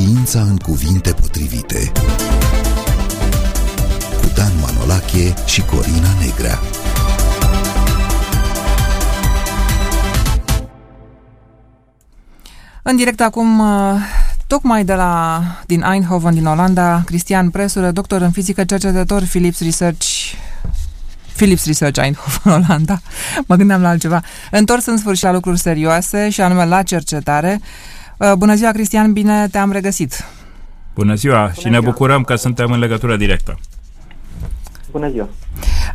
Știința în cuvinte potrivite cu Dan Manolache și Corina Negrea. În direct acum, uh, tocmai de la, din Eindhoven, din Olanda, Cristian Presură, doctor în fizică, cercetător Philips Research Philips Research Eindhoven, Olanda. Mă gândeam la altceva. Întors în sfârșit la lucruri serioase și anume la cercetare. Uh, bună ziua, Cristian, bine te-am regăsit. Bună ziua Bună și ne ziua. bucurăm că suntem în legătură directă. Bună ziua!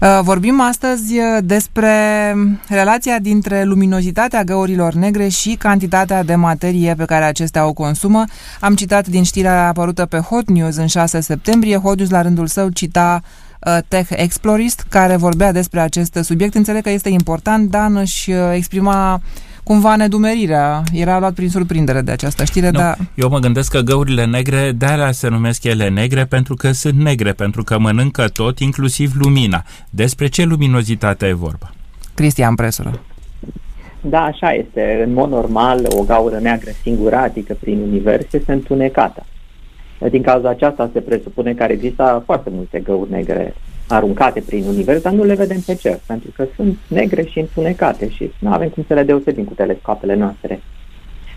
Uh, vorbim astăzi uh, despre relația dintre luminozitatea găurilor negre și cantitatea de materie pe care acestea o consumă. Am citat din știrea apărută pe Hot News în 6 septembrie. Hot News la rândul său cita Tech Explorist, care vorbea despre acest subiect. Înțeleg că este important, Dan își exprima cumva nedumerirea. Era luat prin surprindere de această știre, nu, dar... Eu mă gândesc că găurile negre, de-aia se numesc ele negre, pentru că sunt negre, pentru că mănâncă tot, inclusiv lumina. Despre ce luminozitate e vorba? Cristian Presură. Da, așa este. În mod normal, o gaură neagră singuratică prin univers este întunecată. Din cauza aceasta se presupune că există foarte multe găuri negre aruncate prin univers, dar nu le vedem pe cer, pentru că sunt negre și întunecate și nu avem cum să le deosebim cu telescoapele noastre.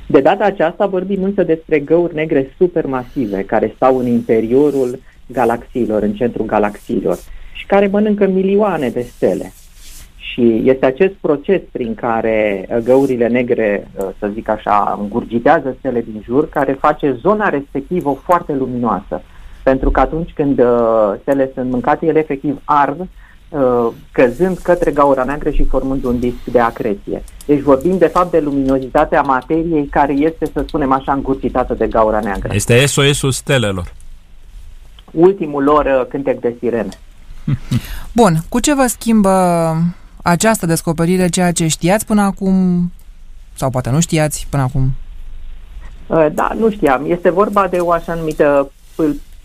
De data aceasta vorbim însă despre găuri negre supermasive care stau în interiorul galaxiilor, în centrul galaxiilor și care mănâncă milioane de stele. Și este acest proces prin care găurile negre, să zic așa, îngurgitează stele din jur, care face zona respectivă foarte luminoasă pentru că atunci când uh, stele sunt mâncate, ele efectiv ard, uh, căzând către gaura neagră și formând un disc de acreție. Deci vorbim de fapt de luminozitatea materiei care este, să spunem așa, îngurcitată de gaura neagră. Este SOS-ul stelelor. Ultimul lor uh, cântec de sirene. Bun, cu ce vă schimbă această descoperire ceea ce știați până acum, sau poate nu știați până acum? Uh, da, nu știam. Este vorba de o așa numită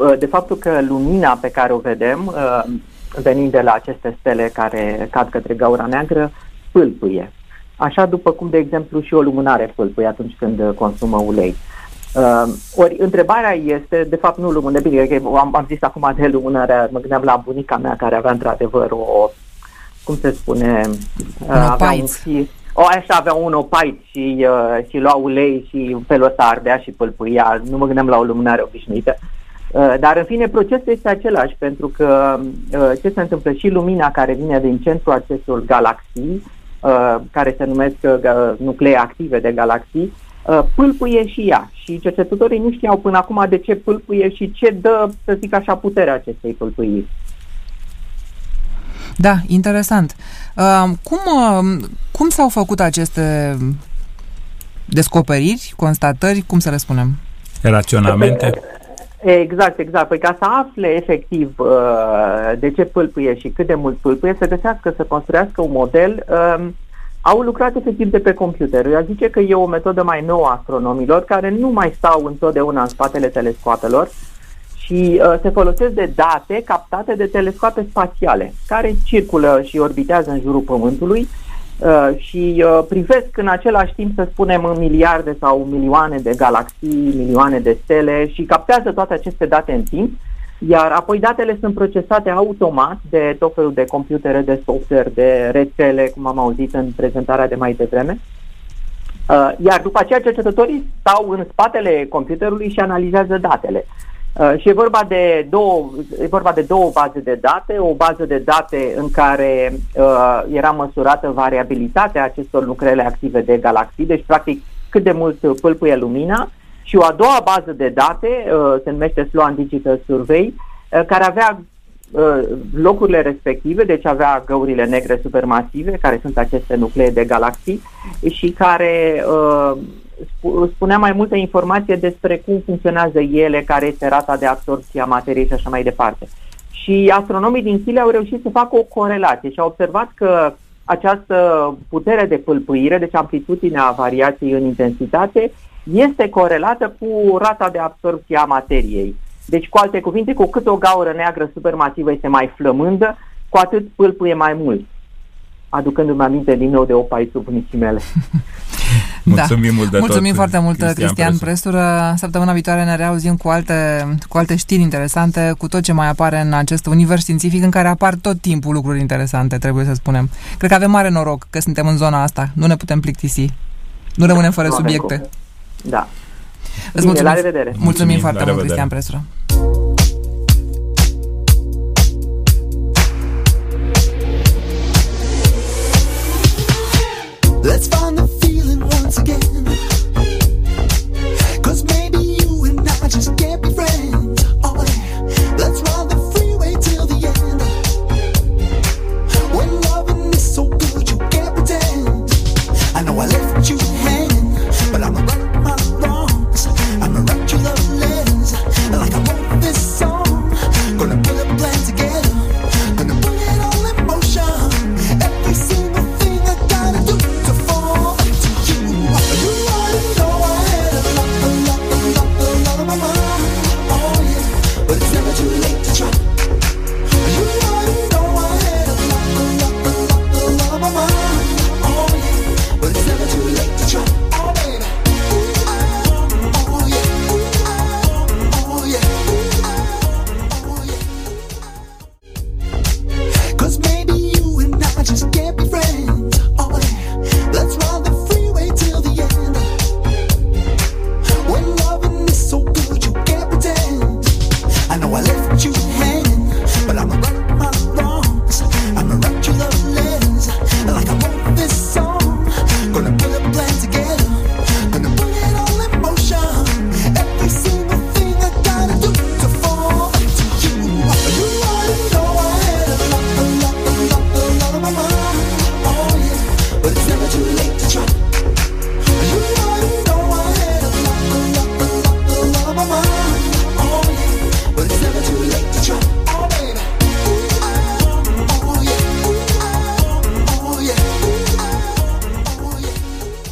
Uh, de faptul că lumina pe care o vedem, uh, venind de la aceste stele care cad către gaura neagră, pâlpâie. Așa după cum, de exemplu, și o lumânare pâlpâie atunci când consumă ulei. Uh, ori întrebarea este, de fapt nu lumână, bine, am, am zis acum de lumânare, mă gândeam la bunica mea care avea într-adevăr o, cum se spune, un avea un fi, o, așa avea un opait și, uh, și lua ulei și felul ăsta ardea și pâlpâia, nu mă gândeam la o lumânare obișnuită. Uh, Uh, dar, în fine, procesul este același, pentru că uh, ce se întâmplă și lumina care vine din centrul acestor galaxii, uh, care se numesc nuclee active de galaxii, pâlpâie și ea. Și cercetătorii nu știau până acum de ce pâlpâie și ce dă, să zic așa, puterea acestei pâlpâiri. Da, interesant. cum, cum s-au făcut aceste descoperiri, constatări, cum să le spunem? Raționamente? Exact, exact. Păi ca să afle efectiv uh, de ce pâlpâie și cât de mult pâlpâie, să găsească, să construiască un model, uh, au lucrat efectiv de pe computer. Eu zice că e o metodă mai nouă a astronomilor care nu mai stau întotdeauna în spatele telescoapelor și uh, se folosesc de date captate de telescoape spațiale care circulă și orbitează în jurul Pământului Uh, și uh, privesc în același timp, să spunem, în miliarde sau milioane de galaxii, milioane de stele și captează toate aceste date în timp, iar apoi datele sunt procesate automat de tot felul de computere, de software, de rețele, cum am auzit în prezentarea de mai devreme. Uh, iar după aceea cercetătorii stau în spatele computerului și analizează datele. Uh, și e vorba, de două, e vorba de două baze de date, o bază de date în care uh, era măsurată variabilitatea acestor lucrele active de galaxii, deci practic cât de mult pâlpâie lumina, și o a doua bază de date, uh, se numește Sloan Digital Survey, uh, care avea uh, locurile respective, deci avea găurile negre supermasive, care sunt aceste nuclee de galaxii, și care uh, spunea mai multe informație despre cum funcționează ele, care este rata de absorpție a materiei și așa mai departe. Și astronomii din Chile au reușit să facă o corelație și au observat că această putere de pâlpâire, deci amplitudinea variației în intensitate, este corelată cu rata de absorpție a materiei. Deci, cu alte cuvinte, cu cât o gaură neagră supermasivă este mai flămândă, cu atât pâlpâie mai mult, aducându-mi aminte din nou de opai sub mele. Da. Mulțumim da. mult de Mulțumim tot, foarte mult, Cristian, Cristian Prestură. Săptămâna viitoare ne reauzim cu alte, cu alte știri interesante, cu tot ce mai apare în acest univers științific în care apar tot timpul lucruri interesante, trebuie să spunem. Cred că avem mare noroc că suntem în zona asta. Nu ne putem plictisi. Nu rămânem fără subiecte. Da. Bine, mulțumim, la revedere! Mulțumim, mulțumim foarte mult, Cristian Presură!